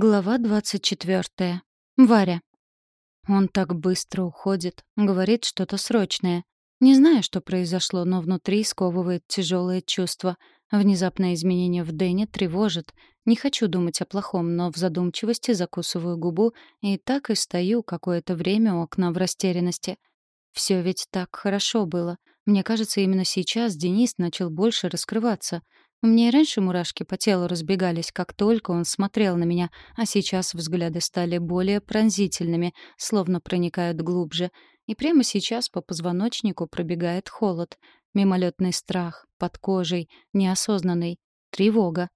Глава двадцать четвертая. Варя. Он так быстро уходит, говорит что-то срочное. Не знаю, что произошло, но внутри сковывает тяжелое чувство. Внезапное изменение в Дэне тревожит. Не хочу думать о плохом, но в задумчивости закусываю губу и так и стою какое-то время у окна в растерянности. Все ведь так хорошо было. Мне кажется, именно сейчас Денис начал больше раскрываться — у меня и раньше мурашки по телу разбегались, как только он смотрел на меня, а сейчас взгляды стали более пронзительными, словно проникают глубже. И прямо сейчас по позвоночнику пробегает холод, мимолетный страх, под кожей, неосознанный, тревога.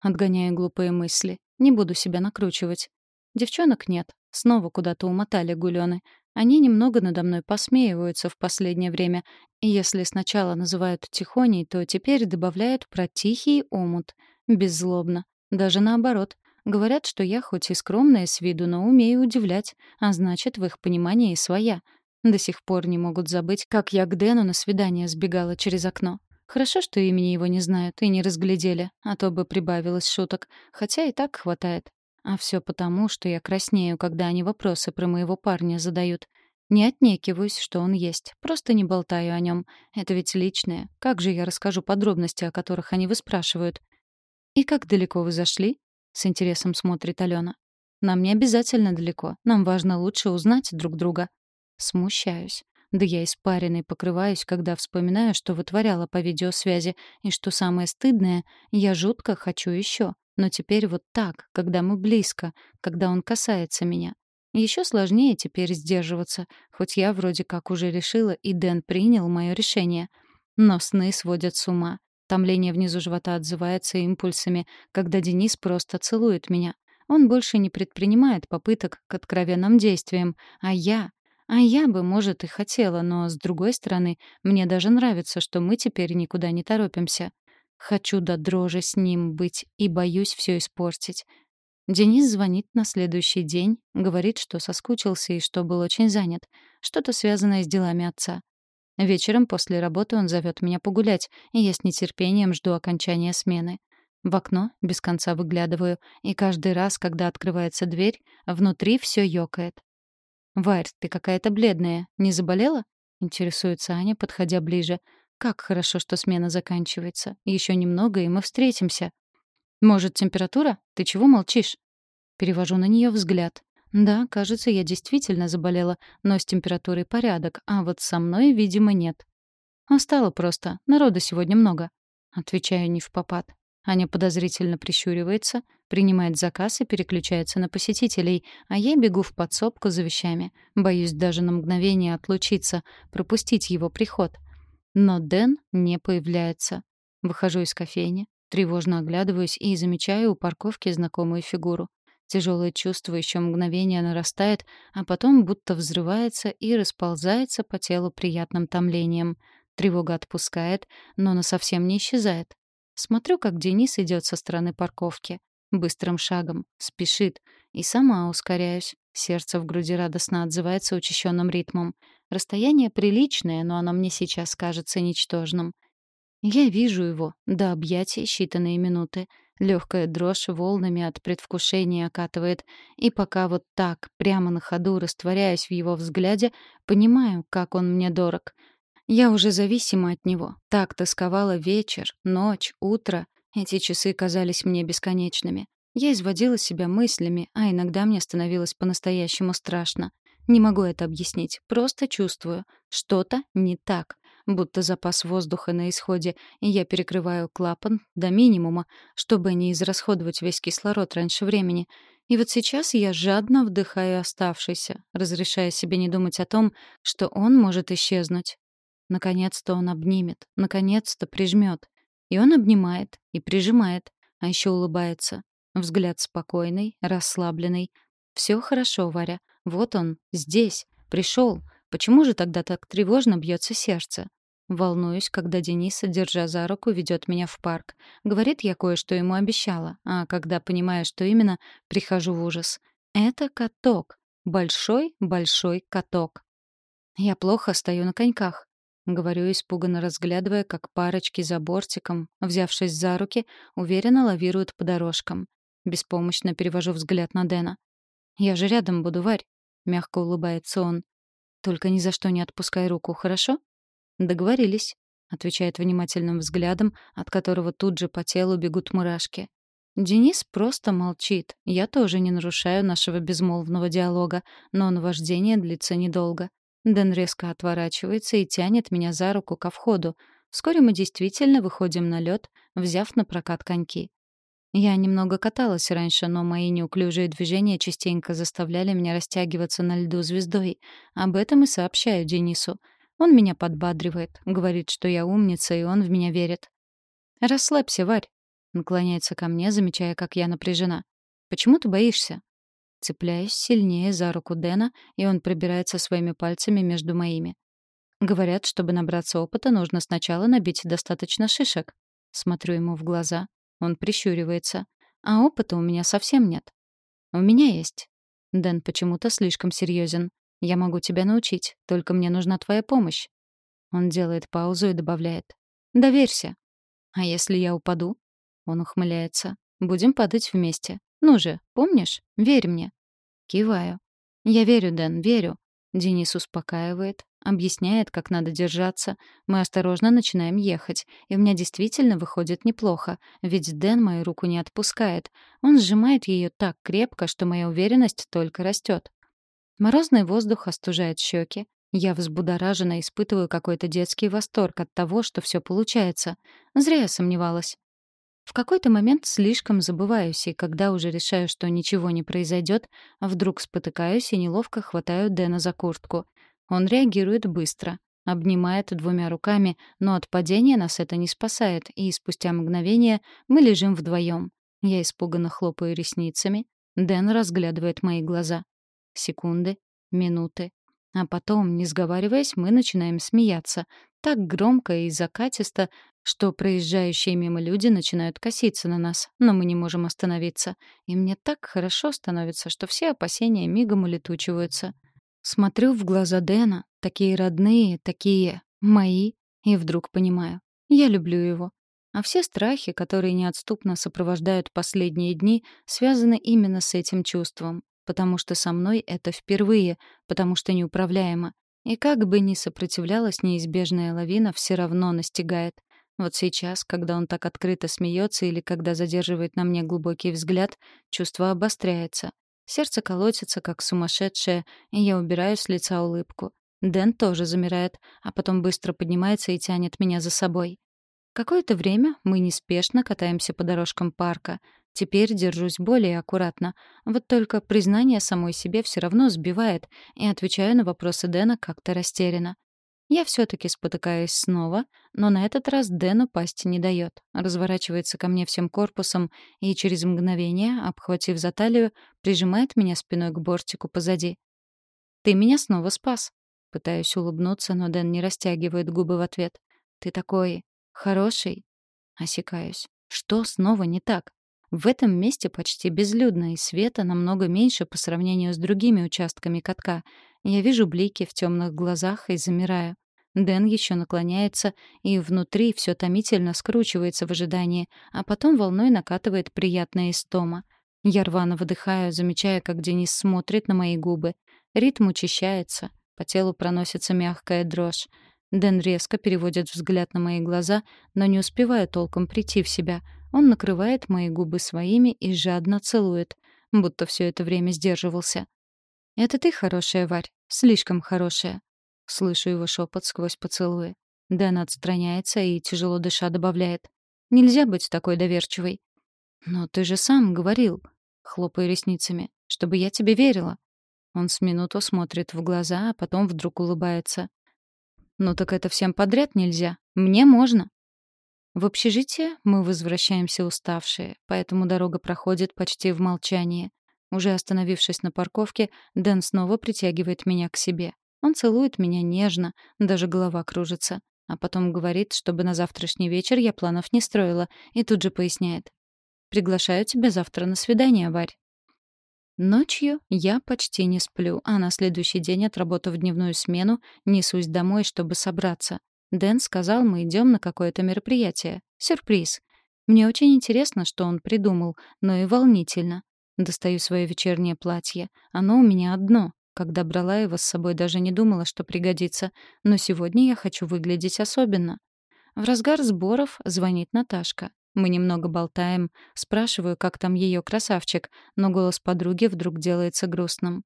Отгоняю глупые мысли. Не буду себя накручивать. Девчонок нет. Снова куда-то умотали гулёны. Они немного надо мной посмеиваются в последнее время, и если сначала называют тихоней, то теперь добавляют про тихий омут. Беззлобно. Даже наоборот. Говорят, что я хоть и скромная с виду, но умею удивлять, а значит, в их понимании своя. До сих пор не могут забыть, как я к Дэну на свидание сбегала через окно. Хорошо, что имени его не знают и не разглядели, а то бы прибавилось шуток, хотя и так хватает. А все потому, что я краснею, когда они вопросы про моего парня задают. Не отнекиваюсь, что он есть, просто не болтаю о нем. Это ведь личное. Как же я расскажу подробности, о которых они выспрашивают? «И как далеко вы зашли?» — с интересом смотрит Алена. «Нам не обязательно далеко. Нам важно лучше узнать друг друга». Смущаюсь. Да я испаренной покрываюсь, когда вспоминаю, что вытворяла по видеосвязи, и что самое стыдное, я жутко хочу еще. Но теперь вот так, когда мы близко, когда он касается меня. Еще сложнее теперь сдерживаться, хоть я вроде как уже решила, и Дэн принял мое решение. Но сны сводят с ума. Томление внизу живота отзывается импульсами, когда Денис просто целует меня. Он больше не предпринимает попыток к откровенным действиям, а я... А я бы, может, и хотела, но, с другой стороны, мне даже нравится, что мы теперь никуда не торопимся. Хочу до дрожи с ним быть и боюсь все испортить. Денис звонит на следующий день, говорит, что соскучился и что был очень занят. Что-то связанное с делами отца. Вечером после работы он зовет меня погулять, и я с нетерпением жду окончания смены. В окно без конца выглядываю, и каждый раз, когда открывается дверь, внутри все ёкает. «Варь, ты какая-то бледная. Не заболела?» — интересуется Аня, подходя ближе. Как хорошо, что смена заканчивается. Еще немного, и мы встретимся. Может, температура? Ты чего молчишь? Перевожу на нее взгляд. Да, кажется, я действительно заболела, но с температурой порядок, а вот со мной, видимо, нет. Устала просто. Народа сегодня много. Отвечаю не в попад. Аня подозрительно прищуривается, принимает заказ и переключается на посетителей, а я бегу в подсобку за вещами. Боюсь даже на мгновение отлучиться, пропустить его приход — но Дэн не появляется. Выхожу из кофейни, тревожно оглядываюсь и замечаю у парковки знакомую фигуру. Тяжелое чувство еще мгновение нарастает, а потом будто взрывается и расползается по телу приятным томлением. Тревога отпускает, но она совсем не исчезает. Смотрю, как Денис идет со стороны парковки. Быстрым шагом, спешит. И сама ускоряюсь. Сердце в груди радостно отзывается учащенным ритмом. Расстояние приличное, но оно мне сейчас кажется ничтожным. Я вижу его, до объятий считанные минуты. Легкая дрожь волнами от предвкушения окатывает. И пока вот так, прямо на ходу, растворяюсь в его взгляде, понимаю, как он мне дорог. Я уже зависима от него. Так тосковала вечер, ночь, утро. Эти часы казались мне бесконечными. Я изводила себя мыслями, а иногда мне становилось по-настоящему страшно. Не могу это объяснить, просто чувствую. Что-то не так. Будто запас воздуха на исходе, и я перекрываю клапан до минимума, чтобы не израсходовать весь кислород раньше времени. И вот сейчас я жадно вдыхаю оставшийся, разрешая себе не думать о том, что он может исчезнуть. Наконец-то он обнимет, наконец-то прижмет. И он обнимает, и прижимает, а еще улыбается. Взгляд спокойный, расслабленный. Все хорошо, Варя. Вот он, здесь, пришел. Почему же тогда так тревожно бьется сердце? Волнуюсь, когда Денис, держа за руку, ведет меня в парк. Говорит я кое-что ему обещала, а когда понимаю, что именно, прихожу в ужас. Это каток. Большой-большой каток. Я плохо стою на коньках. Говорю, испуганно разглядывая, как парочки за бортиком, взявшись за руки, уверенно лавируют по дорожкам. Беспомощно перевожу взгляд на Дэна. «Я же рядом буду, Варь», — мягко улыбается он. «Только ни за что не отпускай руку, хорошо?» «Договорились», — отвечает внимательным взглядом, от которого тут же по телу бегут мурашки. Денис просто молчит. Я тоже не нарушаю нашего безмолвного диалога, но наваждение длится недолго. Дэн резко отворачивается и тянет меня за руку ко входу. Вскоре мы действительно выходим на лед, взяв на прокат коньки. Я немного каталась раньше, но мои неуклюжие движения частенько заставляли меня растягиваться на льду звездой. Об этом и сообщаю Денису. Он меня подбадривает, говорит, что я умница, и он в меня верит. «Расслабься, Варь», — наклоняется ко мне, замечая, как я напряжена. «Почему ты боишься?» Цепляюсь сильнее за руку Дэна, и он пробирается своими пальцами между моими. Говорят, чтобы набраться опыта, нужно сначала набить достаточно шишек. Смотрю ему в глаза. Он прищуривается. А опыта у меня совсем нет. У меня есть. Дэн почему-то слишком серьезен. Я могу тебя научить, только мне нужна твоя помощь. Он делает паузу и добавляет. Доверься. А если я упаду? Он ухмыляется. Будем падать вместе. Ну же, помнишь? Верь мне. Киваю. Я верю, Дэн, верю. Денис успокаивает, объясняет, как надо держаться. Мы осторожно начинаем ехать. И у меня действительно выходит неплохо, ведь Дэн мою руку не отпускает. Он сжимает ее так крепко, что моя уверенность только растет. Морозный воздух остужает щеки. Я взбудораженно испытываю какой-то детский восторг от того, что все получается. Зря я сомневалась. В какой-то момент слишком забываюсь, и когда уже решаю, что ничего не произойдет, вдруг спотыкаюсь и неловко хватаю Дэна за куртку. Он реагирует быстро, обнимает двумя руками, но от падения нас это не спасает, и спустя мгновение мы лежим вдвоем. Я испуганно хлопаю ресницами. Дэн разглядывает мои глаза. Секунды, минуты. А потом, не сговариваясь, мы начинаем смеяться. Так громко и закатисто, что проезжающие мимо люди начинают коситься на нас, но мы не можем остановиться. И мне так хорошо становится, что все опасения мигом улетучиваются. Смотрю в глаза Дэна, такие родные, такие мои, и вдруг понимаю. Я люблю его. А все страхи, которые неотступно сопровождают последние дни, связаны именно с этим чувством. Потому что со мной это впервые, потому что неуправляемо. И как бы ни сопротивлялась неизбежная лавина, все равно настигает. Вот сейчас, когда он так открыто смеется или когда задерживает на мне глубокий взгляд, чувство обостряется. Сердце колотится, как сумасшедшее, и я убираю с лица улыбку. Дэн тоже замирает, а потом быстро поднимается и тянет меня за собой. Какое-то время мы неспешно катаемся по дорожкам парка. Теперь держусь более аккуратно. Вот только признание самой себе все равно сбивает, и отвечаю на вопросы Дэна как-то растерянно. Я все-таки спотыкаюсь снова, но на этот раз Дэн упасть не дает. Разворачивается ко мне всем корпусом и через мгновение, обхватив за талию, прижимает меня спиной к бортику позади. «Ты меня снова спас». Пытаюсь улыбнуться, но Дэн не растягивает губы в ответ. «Ты такой... хороший». Осекаюсь. Что снова не так? В этом месте почти безлюдно, и света намного меньше по сравнению с другими участками катка. Я вижу блики в темных глазах и замираю. Дэн еще наклоняется, и внутри все томительно скручивается в ожидании, а потом волной накатывает приятная истома. Я рвано выдыхаю, замечая, как Денис смотрит на мои губы. Ритм учащается, по телу проносится мягкая дрожь. Дэн резко переводит взгляд на мои глаза, но не успевая толком прийти в себя — он накрывает мои губы своими и жадно целует, будто все это время сдерживался. «Это ты хорошая, Варь, слишком хорошая». Слышу его шепот сквозь поцелуи. Дэн отстраняется и, тяжело дыша, добавляет. «Нельзя быть такой доверчивой». «Но ты же сам говорил», — хлопая ресницами, — «чтобы я тебе верила». Он с минуту смотрит в глаза, а потом вдруг улыбается. «Ну так это всем подряд нельзя. Мне можно». В общежитие мы возвращаемся уставшие, поэтому дорога проходит почти в молчании. Уже остановившись на парковке, Дэн снова притягивает меня к себе. Он целует меня нежно, даже голова кружится. А потом говорит, чтобы на завтрашний вечер я планов не строила, и тут же поясняет. «Приглашаю тебя завтра на свидание, Варь». Ночью я почти не сплю, а на следующий день, отработав дневную смену, несусь домой, чтобы собраться. Дэн сказал, мы идем на какое-то мероприятие. Сюрприз. Мне очень интересно, что он придумал, но и волнительно. Достаю свое вечернее платье. Оно у меня одно. Когда брала его с собой, даже не думала, что пригодится. Но сегодня я хочу выглядеть особенно. В разгар сборов звонит Наташка. Мы немного болтаем. Спрашиваю, как там ее красавчик, но голос подруги вдруг делается грустным.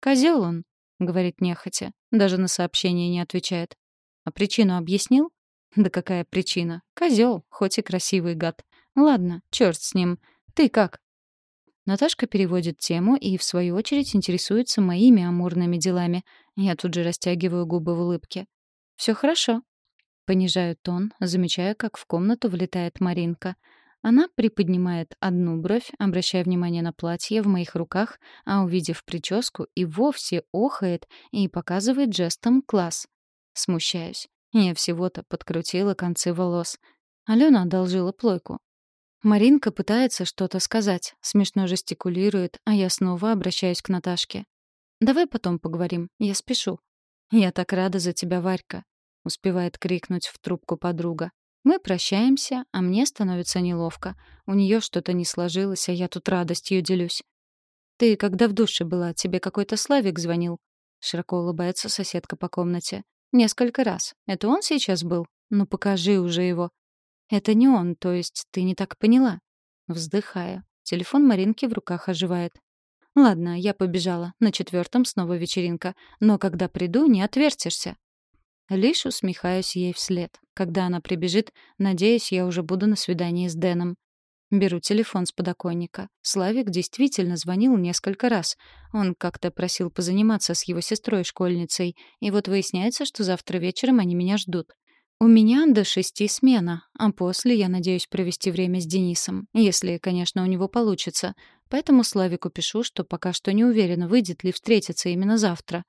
«Козел он», — говорит нехотя. Даже на сообщение не отвечает. «А причину объяснил?» «Да какая причина? Козел, хоть и красивый гад. Ладно, черт с ним. Ты как?» Наташка переводит тему и, в свою очередь, интересуется моими амурными делами. Я тут же растягиваю губы в улыбке. Все хорошо». Понижаю тон, замечая, как в комнату влетает Маринка. Она приподнимает одну бровь, обращая внимание на платье в моих руках, а, увидев прическу, и вовсе охает и показывает жестом «класс». Смущаюсь. Я всего-то подкрутила концы волос. Алена одолжила плойку. Маринка пытается что-то сказать, смешно жестикулирует, а я снова обращаюсь к Наташке. «Давай потом поговорим, я спешу». «Я так рада за тебя, Варька», — успевает крикнуть в трубку подруга. Мы прощаемся, а мне становится неловко. У нее что-то не сложилось, а я тут радостью делюсь. «Ты когда в душе была, тебе какой-то Славик звонил?» Широко улыбается соседка по комнате. «Несколько раз. Это он сейчас был? Ну покажи уже его». «Это не он, то есть ты не так поняла?» Вздыхая. Телефон Маринки в руках оживает. «Ладно, я побежала. На четвертом снова вечеринка. Но когда приду, не отвертишься». Лишь усмехаюсь ей вслед. Когда она прибежит, надеюсь, я уже буду на свидании с Дэном. Беру телефон с подоконника. Славик действительно звонил несколько раз. Он как-то просил позаниматься с его сестрой-школьницей, и вот выясняется, что завтра вечером они меня ждут. У меня до шести смена, а после я надеюсь провести время с Денисом, если, конечно, у него получится. Поэтому Славику пишу, что пока что не уверена, выйдет ли встретиться именно завтра.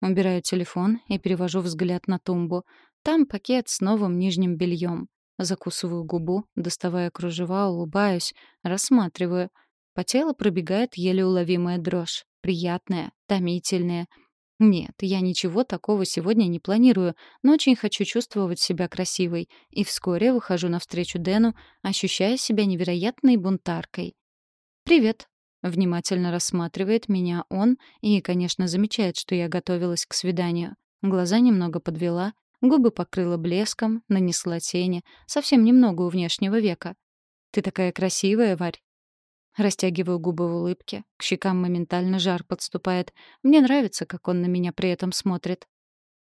Убираю телефон и перевожу взгляд на тумбу. Там пакет с новым нижним бельем. Закусываю губу, доставая кружева, улыбаюсь, рассматриваю. По телу пробегает еле уловимая дрожь. Приятная, томительная — нет, я ничего такого сегодня не планирую, но очень хочу чувствовать себя красивой. И вскоре выхожу навстречу Дэну, ощущая себя невероятной бунтаркой. «Привет», — внимательно рассматривает меня он и, конечно, замечает, что я готовилась к свиданию. Глаза немного подвела, губы покрыла блеском, нанесла тени, совсем немного у внешнего века. «Ты такая красивая, Варь», Растягиваю губы в улыбке. К щекам моментально жар подступает. Мне нравится, как он на меня при этом смотрит.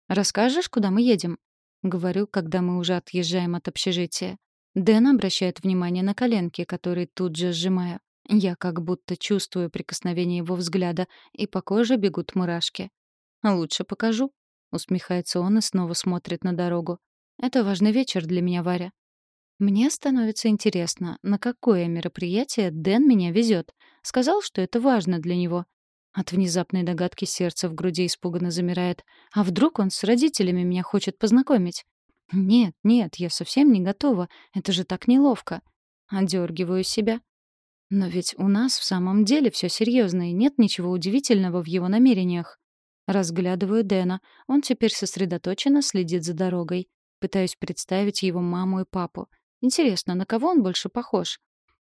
«Расскажешь, куда мы едем?» Говорю, когда мы уже отъезжаем от общежития. Дэн обращает внимание на коленки, которые тут же сжимаю. Я как будто чувствую прикосновение его взгляда, и по коже бегут мурашки. «Лучше покажу», — усмехается он и снова смотрит на дорогу. «Это важный вечер для меня, Варя. Мне становится интересно, на какое мероприятие Дэн меня везет. Сказал, что это важно для него. От внезапной догадки сердце в груди испуганно замирает. А вдруг он с родителями меня хочет познакомить? Нет, нет, я совсем не готова. Это же так неловко. Одергиваю себя. Но ведь у нас в самом деле все серьезно, и нет ничего удивительного в его намерениях. Разглядываю Дэна. Он теперь сосредоточенно следит за дорогой. Пытаюсь представить его маму и папу. Интересно, на кого он больше похож?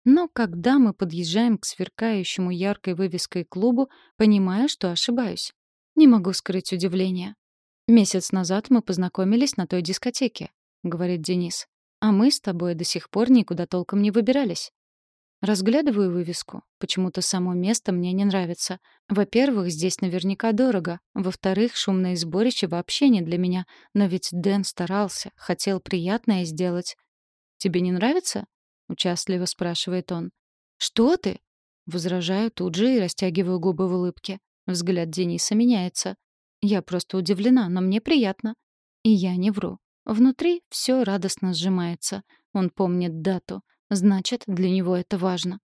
Но когда мы подъезжаем к сверкающему яркой вывеской клубу, понимаю, что ошибаюсь. Не могу скрыть удивление. «Месяц назад мы познакомились на той дискотеке», — говорит Денис. «А мы с тобой до сих пор никуда толком не выбирались». Разглядываю вывеску. Почему-то само место мне не нравится. Во-первых, здесь наверняка дорого. Во-вторых, шумное сборище вообще не для меня. Но ведь Дэн старался, хотел приятное сделать. «Тебе не нравится?» — участливо спрашивает он. «Что ты?» — возражаю тут же и растягиваю губы в улыбке. Взгляд Дениса меняется. Я просто удивлена, но мне приятно. И я не вру. Внутри все радостно сжимается. Он помнит дату. Значит, для него это важно.